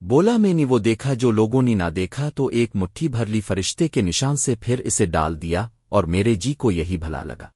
بولا میں نے وہ دیکھا جو لوگوں نے نہ دیکھا تو ایک مٹھی بھرلی فرشتے کے نشان سے پھر اسے ڈال دیا اور میرے جی کو یہی بھلا لگا۔